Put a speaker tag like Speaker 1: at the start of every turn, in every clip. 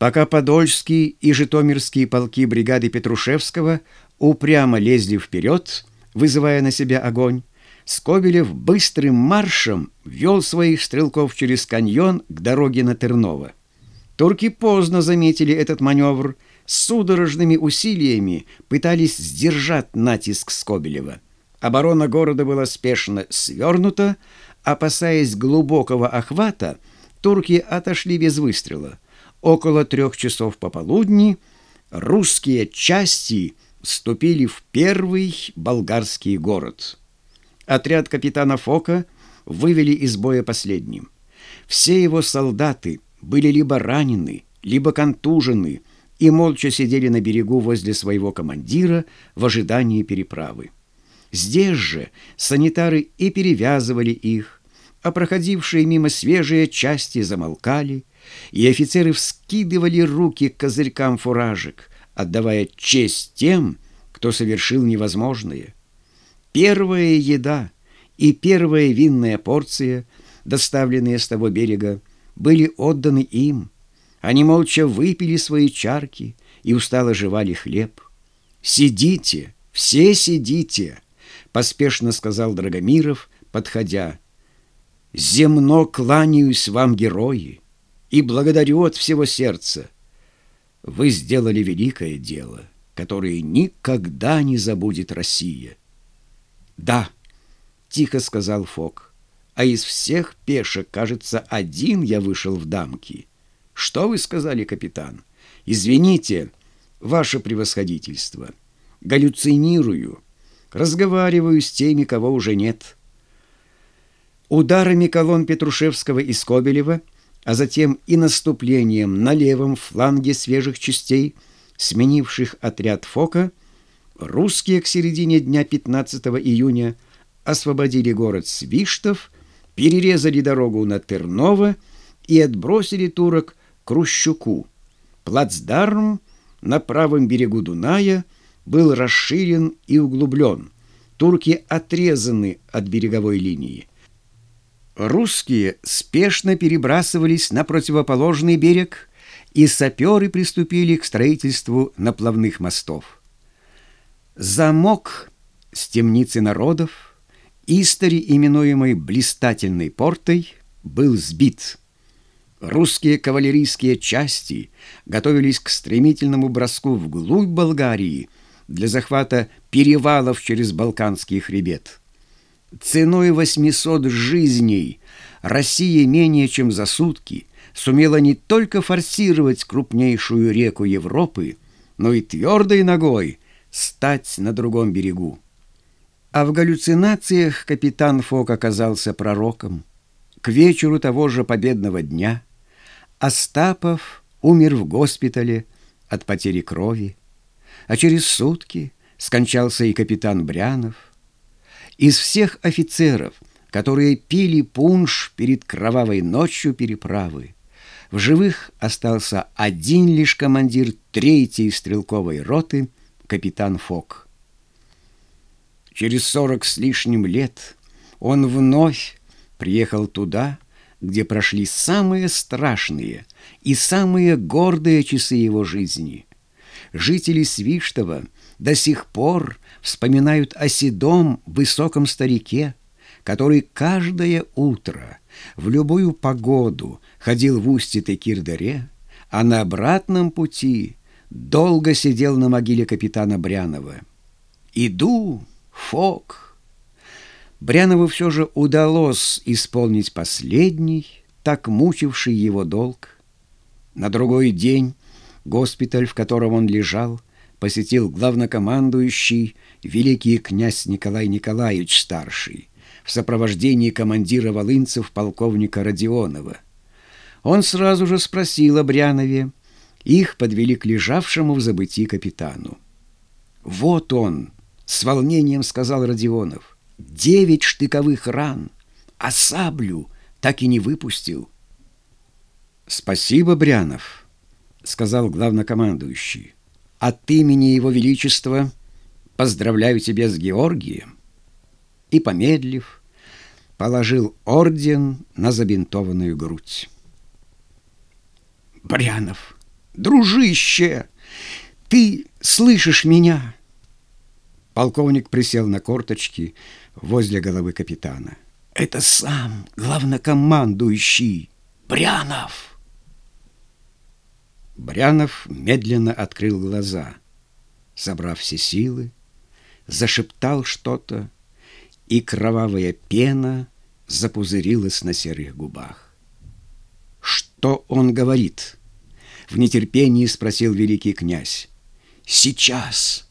Speaker 1: Пока Подольский и Житомирские полки бригады Петрушевского упрямо лезли вперед, вызывая на себя огонь, Скобелев быстрым маршем вел своих стрелков через каньон к дороге на Терново. Турки поздно заметили этот маневр, с судорожными усилиями пытались сдержать натиск Скобелева. Оборона города была спешно свернута, опасаясь глубокого охвата, турки отошли без выстрела. Около трех часов пополудни русские части вступили в первый болгарский город. Отряд капитана Фока вывели из боя последним. Все его солдаты были либо ранены, либо контужены и молча сидели на берегу возле своего командира в ожидании переправы. Здесь же санитары и перевязывали их, а проходившие мимо свежие части замолкали, и офицеры вскидывали руки к козырькам фуражек, отдавая честь тем, кто совершил невозможное. Первая еда и первая винная порция, доставленные с того берега, были отданы им. Они молча выпили свои чарки и устало жевали хлеб. «Сидите, все сидите!» — поспешно сказал Драгомиров, подходя. «Земно кланяюсь вам, герои, и благодарю от всего сердца. Вы сделали великое дело, которое никогда не забудет Россия». «Да», — тихо сказал Фок, «а из всех пешек, кажется, один я вышел в дамки». «Что вы сказали, капитан?» «Извините, ваше превосходительство. Галлюцинирую» разговариваю с теми, кого уже нет. Ударами колонн Петрушевского и Скобелева, а затем и наступлением на левом фланге свежих частей, сменивших отряд Фока, русские к середине дня 15 июня освободили город Свиштов, перерезали дорогу на Терново и отбросили турок к Рущуку. Плацдарм на правом берегу Дуная – был расширен и углублен. Турки отрезаны от береговой линии. Русские спешно перебрасывались на противоположный берег, и саперы приступили к строительству наплавных мостов. Замок с темницы народов, истори именуемой «блистательной портой», был сбит. Русские кавалерийские части готовились к стремительному броску вглубь Болгарии – для захвата перевалов через Балканский хребет. Ценой 800 жизней Россия менее чем за сутки сумела не только форсировать крупнейшую реку Европы, но и твердой ногой стать на другом берегу. А в галлюцинациях капитан Фок оказался пророком. К вечеру того же победного дня Остапов умер в госпитале от потери крови а через сутки скончался и капитан Брянов. Из всех офицеров, которые пили пунш перед кровавой ночью переправы, в живых остался один лишь командир третьей стрелковой роты, капитан Фок. Через сорок с лишним лет он вновь приехал туда, где прошли самые страшные и самые гордые часы его жизни – жители Свиштова до сих пор вспоминают о седом высоком старике, который каждое утро в любую погоду ходил в устье Текирдаре, а на обратном пути долго сидел на могиле капитана Брянова. «Иду, Фок!» Брянову все же удалось исполнить последний, так мучивший его долг. На другой день Госпиталь, в котором он лежал, посетил главнокомандующий великий князь Николай Николаевич Старший в сопровождении командира волынцев полковника Родионова. Он сразу же спросил о Брянове. Их подвели к лежавшему в забытии капитану. «Вот он!» — с волнением сказал Родионов. «Девять штыковых ран, а саблю так и не выпустил». «Спасибо, Брянов», — сказал главнокомандующий. «От имени Его Величества поздравляю тебя с Георгием». И, помедлив, положил орден на забинтованную грудь. «Брянов, дружище, ты слышишь меня?» Полковник присел на корточки возле головы капитана. «Это сам главнокомандующий Брянов!» Брянов медленно открыл глаза, собрав все силы, зашептал что-то, и кровавая пена запузырилась на серых губах. «Что он говорит?» — в нетерпении спросил великий князь. «Сейчас!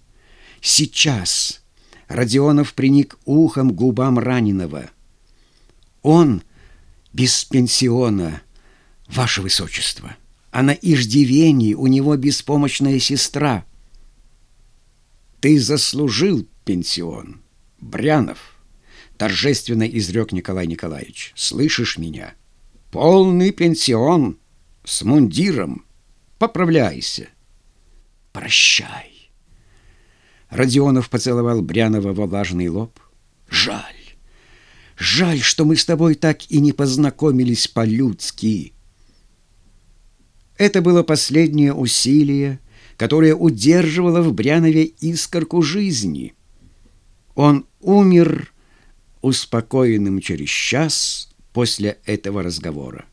Speaker 1: Сейчас!» Родионов приник ухом к губам раненого. «Он без пенсиона, ваше высочество!» А на иждивении у него беспомощная сестра. «Ты заслужил пенсион, Брянов!» торжественно изрек Николай Николаевич. «Слышишь меня? Полный пенсион с мундиром. Поправляйся. Прощай!» Родионов поцеловал Брянова во влажный лоб. «Жаль! Жаль, что мы с тобой так и не познакомились по-людски!» Это было последнее усилие, которое удерживало в Брянове искорку жизни. Он умер успокоенным через час после этого разговора.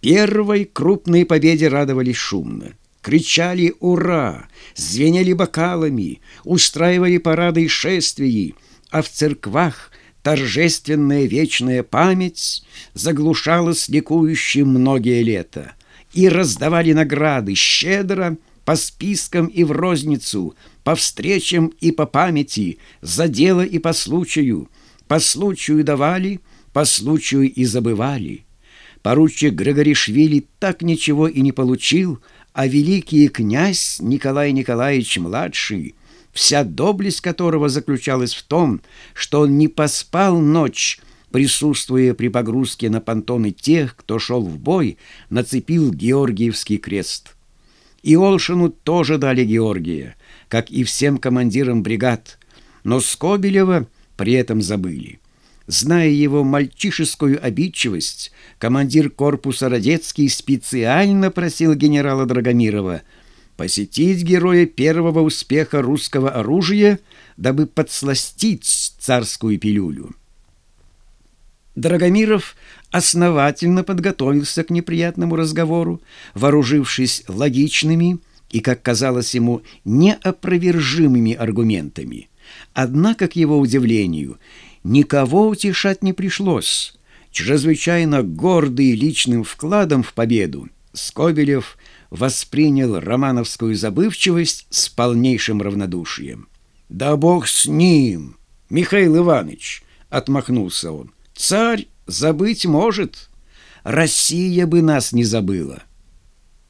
Speaker 1: Первой крупной победе радовались шумно. Кричали «Ура!», звенели бокалами, устраивали парады и шествия, а в церквах торжественная вечная память заглушалась ликующим многие лета и раздавали награды щедро, по спискам и в розницу, по встречам и по памяти, за дело и по случаю. По случаю давали, по случаю и забывали. Поручик Григоришвили так ничего и не получил, а великий князь Николай Николаевич-младший, вся доблесть которого заключалась в том, что он не поспал ночь, присутствуя при погрузке на понтоны тех, кто шел в бой, нацепил Георгиевский крест. И Олшину тоже дали Георгия, как и всем командирам бригад, но Скобелева при этом забыли. Зная его мальчишескую обидчивость, командир корпуса Родецкий специально просил генерала Драгомирова посетить героя первого успеха русского оружия, дабы подсластить царскую пилюлю. Драгомиров основательно подготовился к неприятному разговору, вооружившись логичными и, как казалось ему, неопровержимыми аргументами. Однако, к его удивлению, никого утешать не пришлось. Чрезвычайно гордый личным вкладом в победу, Скобелев воспринял романовскую забывчивость с полнейшим равнодушием. «Да бог с ним, Михаил Иванович!» — отмахнулся он. Царь забыть может. Россия бы нас не забыла.